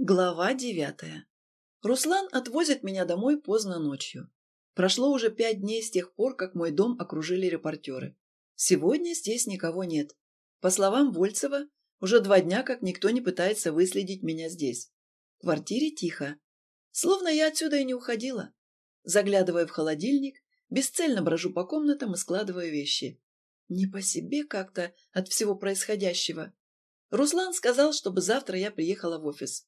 Глава девятая. Руслан отвозит меня домой поздно ночью. Прошло уже пять дней с тех пор, как мой дом окружили репортеры. Сегодня здесь никого нет. По словам Вольцева, уже два дня как никто не пытается выследить меня здесь. В квартире тихо. Словно я отсюда и не уходила. Заглядывая в холодильник, бесцельно брожу по комнатам и складываю вещи. Не по себе как-то от всего происходящего. Руслан сказал, чтобы завтра я приехала в офис.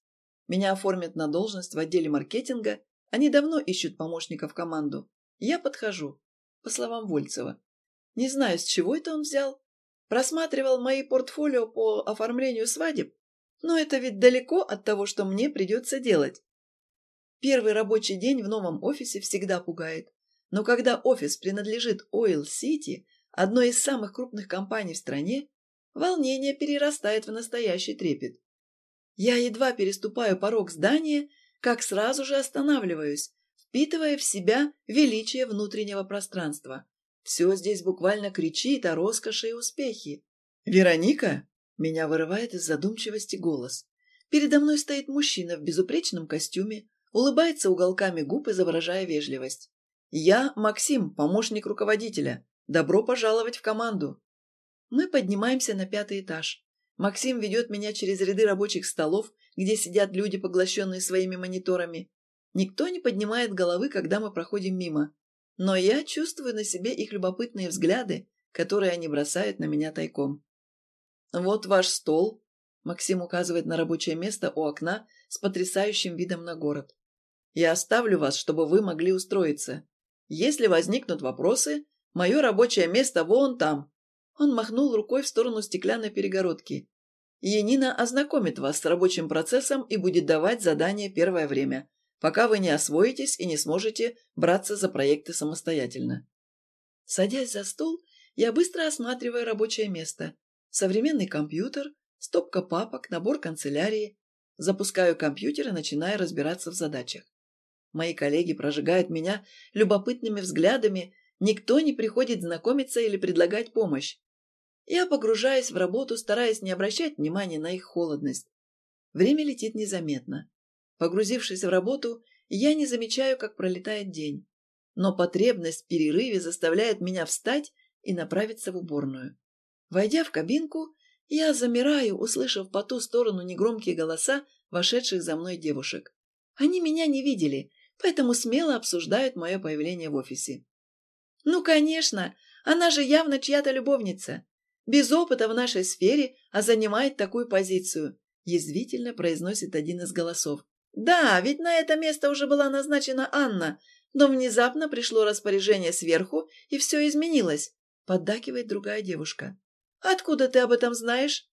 Меня оформят на должность в отделе маркетинга. Они давно ищут помощника в команду. Я подхожу, по словам Вольцева. Не знаю, с чего это он взял. Просматривал мои портфолио по оформлению свадеб. Но это ведь далеко от того, что мне придется делать. Первый рабочий день в новом офисе всегда пугает. Но когда офис принадлежит Oil City, одной из самых крупных компаний в стране, волнение перерастает в настоящий трепет. Я едва переступаю порог здания, как сразу же останавливаюсь, впитывая в себя величие внутреннего пространства. Все здесь буквально кричит о роскоши и успехе. «Вероника?» – меня вырывает из задумчивости голос. Передо мной стоит мужчина в безупречном костюме, улыбается уголками губ, изображая вежливость. «Я Максим, помощник руководителя. Добро пожаловать в команду!» Мы поднимаемся на пятый этаж. Максим ведет меня через ряды рабочих столов, где сидят люди, поглощенные своими мониторами. Никто не поднимает головы, когда мы проходим мимо. Но я чувствую на себе их любопытные взгляды, которые они бросают на меня тайком. «Вот ваш стол», — Максим указывает на рабочее место у окна с потрясающим видом на город. «Я оставлю вас, чтобы вы могли устроиться. Если возникнут вопросы, мое рабочее место вон там, он махнул рукой в сторону стеклянной перегородки. Енина ознакомит вас с рабочим процессом и будет давать задания первое время, пока вы не освоитесь и не сможете браться за проекты самостоятельно. Садясь за стол, я быстро осматриваю рабочее место. Современный компьютер, стопка папок, набор канцелярии. Запускаю компьютер и начинаю разбираться в задачах. Мои коллеги прожигают меня любопытными взглядами, никто не приходит знакомиться или предлагать помощь. Я погружаюсь в работу, стараясь не обращать внимания на их холодность. Время летит незаметно. Погрузившись в работу, я не замечаю, как пролетает день. Но потребность в перерыве заставляет меня встать и направиться в уборную. Войдя в кабинку, я замираю, услышав по ту сторону негромкие голоса вошедших за мной девушек. Они меня не видели, поэтому смело обсуждают мое появление в офисе. «Ну, конечно, она же явно чья-то любовница без опыта в нашей сфере, а занимает такую позицию», – язвительно произносит один из голосов. «Да, ведь на это место уже была назначена Анна, но внезапно пришло распоряжение сверху, и все изменилось», – поддакивает другая девушка. «Откуда ты об этом знаешь?»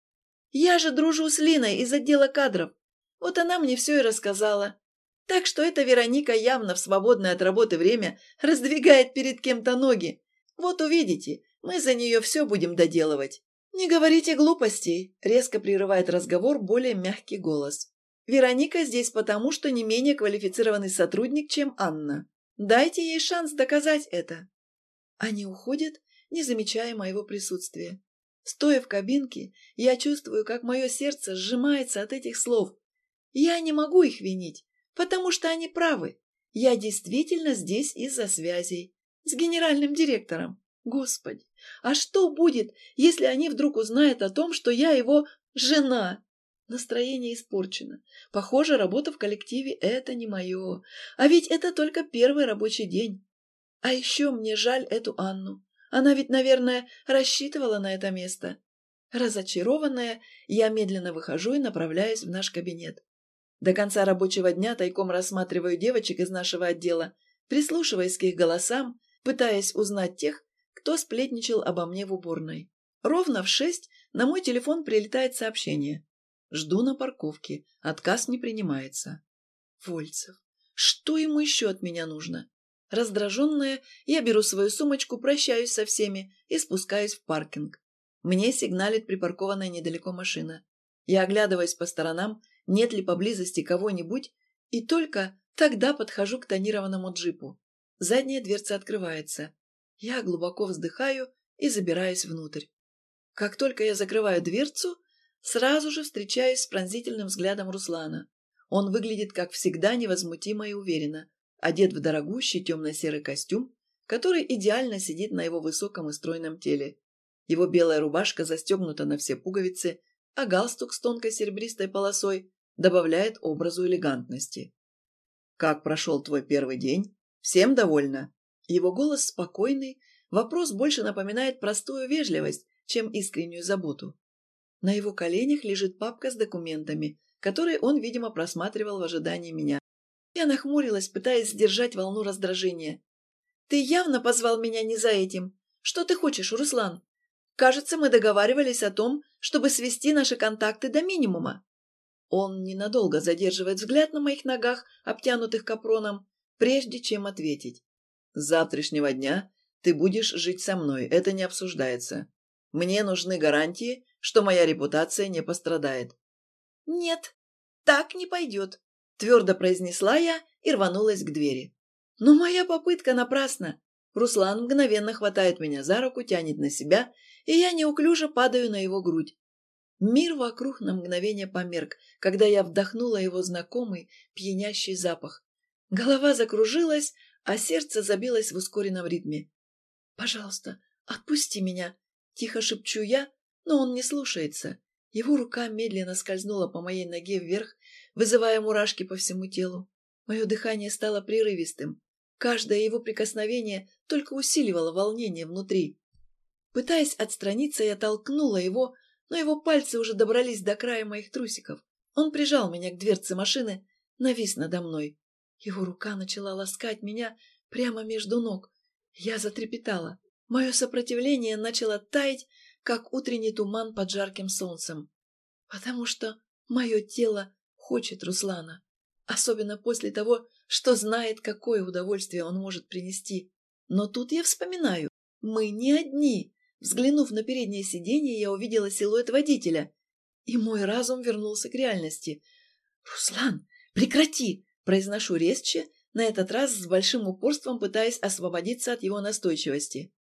«Я же дружу с Линой из отдела кадров. Вот она мне все и рассказала. Так что эта Вероника явно в свободное от работы время раздвигает перед кем-то ноги. Вот увидите, мы за нее все будем доделывать. Не говорите глупостей, резко прерывает разговор более мягкий голос. Вероника здесь потому, что не менее квалифицированный сотрудник, чем Анна. Дайте ей шанс доказать это. Они уходят, не замечая моего присутствия. Стоя в кабинке, я чувствую, как мое сердце сжимается от этих слов. Я не могу их винить, потому что они правы. Я действительно здесь из-за связей. С генеральным директором. Господи, а что будет, если они вдруг узнают о том, что я его жена? Настроение испорчено. Похоже, работа в коллективе – это не мое. А ведь это только первый рабочий день. А еще мне жаль эту Анну. Она ведь, наверное, рассчитывала на это место. Разочарованная, я медленно выхожу и направляюсь в наш кабинет. До конца рабочего дня тайком рассматриваю девочек из нашего отдела, прислушиваясь к их голосам, пытаясь узнать тех, кто сплетничал обо мне в уборной. Ровно в шесть на мой телефон прилетает сообщение. Жду на парковке. Отказ не принимается. Вольцев. Что ему еще от меня нужно? Раздраженная, я беру свою сумочку, прощаюсь со всеми и спускаюсь в паркинг. Мне сигналит припаркованная недалеко машина. Я оглядываюсь по сторонам, нет ли поблизости кого-нибудь, и только тогда подхожу к тонированному джипу. Задняя дверца открывается. Я глубоко вздыхаю и забираюсь внутрь. Как только я закрываю дверцу, сразу же встречаюсь с пронзительным взглядом Руслана. Он выглядит, как всегда, невозмутимо и уверенно, одет в дорогущий темно-серый костюм, который идеально сидит на его высоком и стройном теле. Его белая рубашка застегнута на все пуговицы, а галстук с тонкой серебристой полосой добавляет образу элегантности. «Как прошел твой первый день? Всем довольна?» Его голос спокойный, вопрос больше напоминает простую вежливость, чем искреннюю заботу. На его коленях лежит папка с документами, которые он, видимо, просматривал в ожидании меня. Я нахмурилась, пытаясь сдержать волну раздражения. «Ты явно позвал меня не за этим. Что ты хочешь, Руслан? Кажется, мы договаривались о том, чтобы свести наши контакты до минимума». Он ненадолго задерживает взгляд на моих ногах, обтянутых капроном, прежде чем ответить. «С завтрашнего дня ты будешь жить со мной, это не обсуждается. Мне нужны гарантии, что моя репутация не пострадает». «Нет, так не пойдет», – твердо произнесла я и рванулась к двери. Но моя попытка напрасна. Руслан мгновенно хватает меня за руку, тянет на себя, и я неуклюже падаю на его грудь. Мир вокруг на мгновение померк, когда я вдохнула его знакомый, пьянящий запах. Голова закружилась, а сердце забилось в ускоренном ритме. «Пожалуйста, отпусти меня!» – тихо шепчу я, но он не слушается. Его рука медленно скользнула по моей ноге вверх, вызывая мурашки по всему телу. Мое дыхание стало прерывистым. Каждое его прикосновение только усиливало волнение внутри. Пытаясь отстраниться, я толкнула его, но его пальцы уже добрались до края моих трусиков. Он прижал меня к дверце машины, навис надо мной. Его рука начала ласкать меня прямо между ног. Я затрепетала. Мое сопротивление начало таять, как утренний туман под жарким солнцем. Потому что мое тело хочет Руслана. Особенно после того, что знает, какое удовольствие он может принести. Но тут я вспоминаю, мы не одни. Взглянув на переднее сиденье, я увидела силуэт водителя. И мой разум вернулся к реальности. «Руслан, прекрати!» – произношу резче, на этот раз с большим упорством пытаясь освободиться от его настойчивости.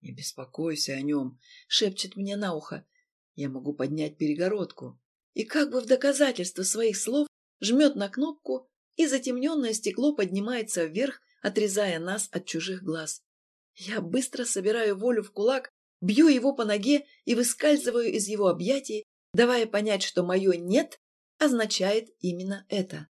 «Не беспокойся о нем», — шепчет мне на ухо. «Я могу поднять перегородку». И как бы в доказательство своих слов жмет на кнопку, и затемненное стекло поднимается вверх, отрезая нас от чужих глаз. Я быстро собираю волю в кулак, бью его по ноге и выскальзываю из его объятий, давая понять, что мое «нет» означает именно это.